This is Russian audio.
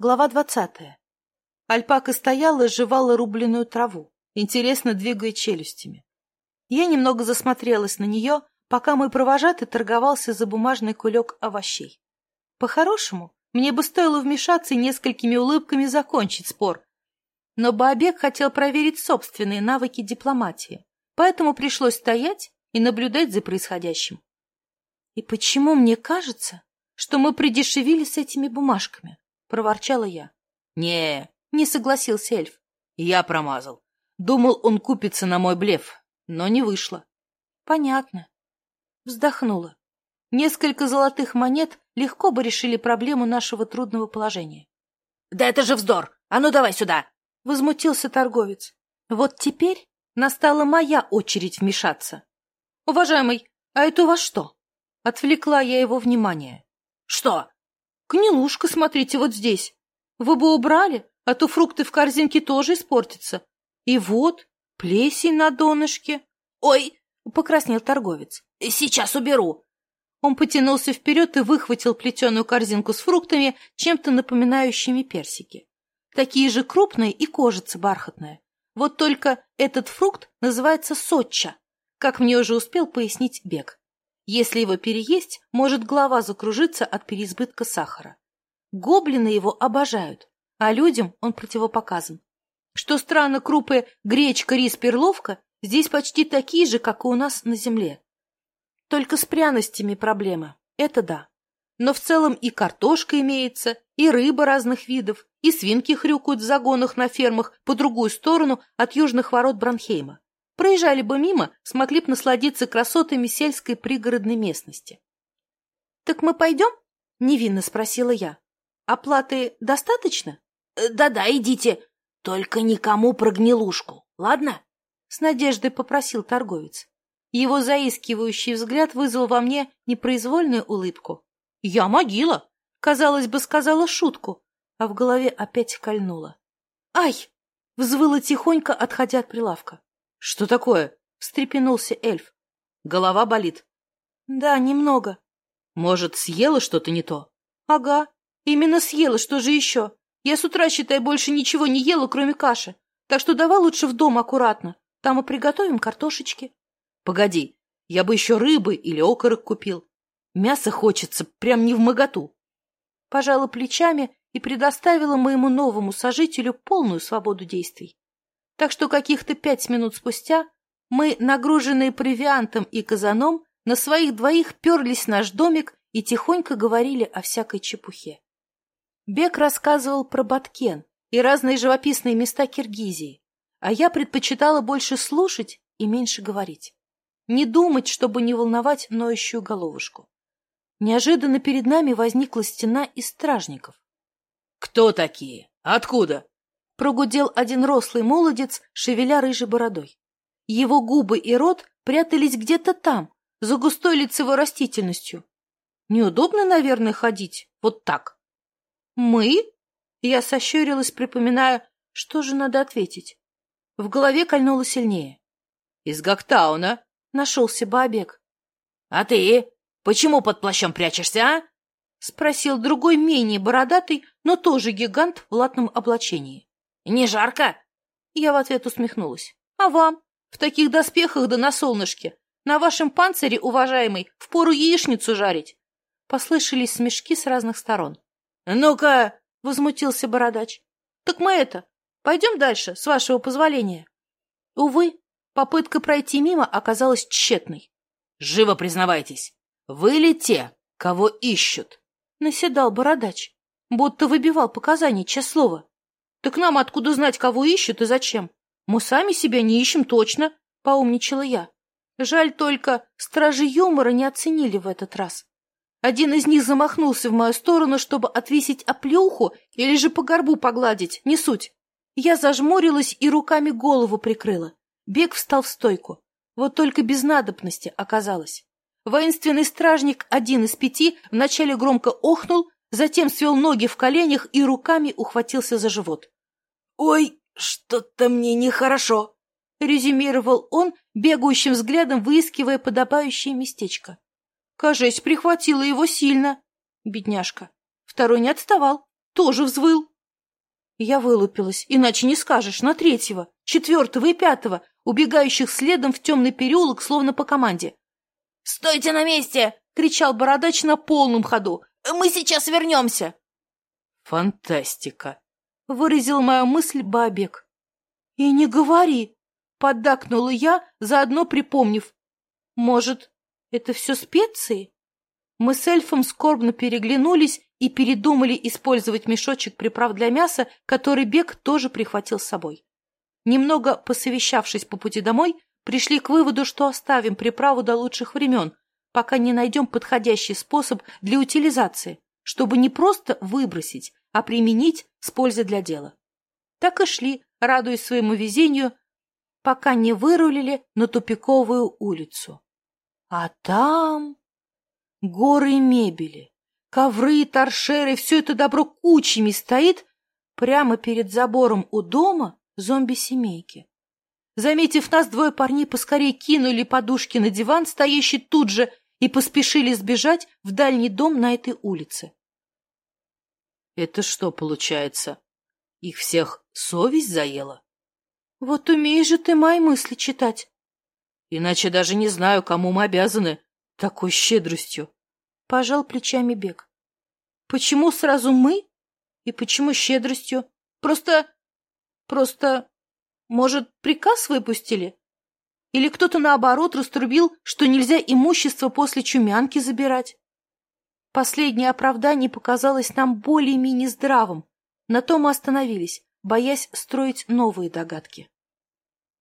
Глава двадцатая. Альпака стояла, жевала рубленную траву, интересно двигая челюстями. Я немного засмотрелась на нее, пока мой провожатый торговался за бумажный кулек овощей. По-хорошему, мне бы стоило вмешаться и несколькими улыбками закончить спор. Но Баобек хотел проверить собственные навыки дипломатии, поэтому пришлось стоять и наблюдать за происходящим. И почему мне кажется, что мы придешевили с этими бумажками? проворчала я. «Не, не согласился эльф. Я промазал. Думал, он купится на мой блеф, но не вышло». «Понятно». Вздохнула. Несколько золотых монет легко бы решили проблему нашего трудного положения. «Да это же вздор! А ну давай сюда!» — возмутился торговец. «Вот теперь настала моя очередь вмешаться. Уважаемый, а это у вас что?» Отвлекла я его внимание. «Что?» Гнилушка, смотрите, вот здесь. Вы бы убрали, а то фрукты в корзинке тоже испортятся. И вот, плесень на донышке. Ой, покраснел торговец. Сейчас уберу. Он потянулся вперед и выхватил плетеную корзинку с фруктами, чем-то напоминающими персики. Такие же крупные и кожица бархатная. Вот только этот фрукт называется сотча, как мне уже успел пояснить Бег. Если его переесть, может голова закружиться от переизбытка сахара. Гоблины его обожают, а людям он противопоказан. Что странно, крупы гречка, рис, перловка здесь почти такие же, как и у нас на земле. Только с пряностями проблема, это да. Но в целом и картошка имеется, и рыба разных видов, и свинки хрюкают в загонах на фермах по другую сторону от южных ворот Бранхейма. Проезжали бы мимо, смогли бы насладиться красотами сельской пригородной местности. «Так мы пойдем?» — невинно спросила я. «Оплаты достаточно?» э, «Да-да, идите. Только никому про гнилушку, ладно?» С надеждой попросил торговец. Его заискивающий взгляд вызвал во мне непроизвольную улыбку. «Я могила!» — казалось бы, сказала шутку, а в голове опять кольнула. «Ай!» — взвыла тихонько, отходя от прилавка. «Что такое?» — встрепенулся эльф. Голова болит. «Да, немного». «Может, съела что-то не то?» «Ага, именно съела, что же еще? Я с утра, считай, больше ничего не ела, кроме каши. Так что давай лучше в дом аккуратно. Там и приготовим картошечки». «Погоди, я бы еще рыбы или окорок купил. Мясо хочется, прям не в моготу». Пожала плечами и предоставила моему новому сожителю полную свободу действий так что каких-то пять минут спустя мы, нагруженные привиантом и казаном, на своих двоих перлись в наш домик и тихонько говорили о всякой чепухе. Бек рассказывал про Баткен и разные живописные места Киргизии, а я предпочитала больше слушать и меньше говорить. Не думать, чтобы не волновать ноющую головушку. Неожиданно перед нами возникла стена из стражников. — Кто такие? Откуда? Прогудел один рослый молодец, шевеля рыжей бородой. Его губы и рот прятались где-то там, за густой лицевой растительностью. Неудобно, наверное, ходить вот так. «Мы?» Я сощурилась, припоминая, что же надо ответить. В голове кольнуло сильнее. «Из Гоктауна нашелся Бабек. «А ты? Почему под плащом прячешься, а?» — спросил другой, менее бородатый, но тоже гигант в латном облачении. Не жарко? Я в ответ усмехнулась. А вам? В таких доспехах да на солнышке. На вашем панцире, уважаемый, впору яичницу жарить. Послышались смешки с разных сторон. Ну-ка, возмутился бородач. Так мы это, пойдем дальше, с вашего позволения. Увы, попытка пройти мимо оказалась тщетной. Живо признавайтесь, вы ли те, кого ищут? Наседал бородач, будто выбивал показания, честное слово. Так нам откуда знать, кого ищут и зачем? Мы сами себя не ищем точно, — поумничала я. Жаль только, стражи юмора не оценили в этот раз. Один из них замахнулся в мою сторону, чтобы отвесить оплеуху или же по горбу погладить, не суть. Я зажмурилась и руками голову прикрыла. Бег встал в стойку. Вот только без надобности оказалось. Воинственный стражник, один из пяти, вначале громко охнул, затем свел ноги в коленях и руками ухватился за живот. «Ой, что-то мне нехорошо», — резюмировал он, бегающим взглядом выискивая подобающее местечко. «Кажись, прихватило его сильно». Бедняжка. Второй не отставал, тоже взвыл. Я вылупилась, иначе не скажешь, на третьего, четвертого и пятого, убегающих следом в темный переулок, словно по команде. «Стойте на месте!» — кричал бородач на полном ходу. «Мы сейчас вернемся!» «Фантастика!» выразил мою мысль бабек. «И не говори!» — поддакнула я, заодно припомнив. «Может, это все специи?» Мы с эльфом скорбно переглянулись и передумали использовать мешочек приправ для мяса, который Бек тоже прихватил с собой. Немного посовещавшись по пути домой, пришли к выводу, что оставим приправу до лучших времен, пока не найдем подходящий способ для утилизации, чтобы не просто выбросить, а применить с пользой для дела. Так и шли, радуясь своему везению, пока не вырулили на тупиковую улицу. А там горы мебели, ковры, торшеры, все это добро кучами стоит прямо перед забором у дома зомби-семейки. Заметив нас, двое парней поскорее кинули подушки на диван, стоящий тут же, и поспешили сбежать в дальний дом на этой улице. Это что получается? Их всех совесть заела? Вот умеешь же ты мои мысли читать. Иначе даже не знаю, кому мы обязаны такой щедростью. Пожал плечами Бек. Почему сразу мы? И почему щедростью? Просто... Просто... Может, приказ выпустили? Или кто-то, наоборот, раструбил, что нельзя имущество после чумянки забирать? Последнее оправдание показалось нам более-менее здравым, на том мы остановились, боясь строить новые догадки.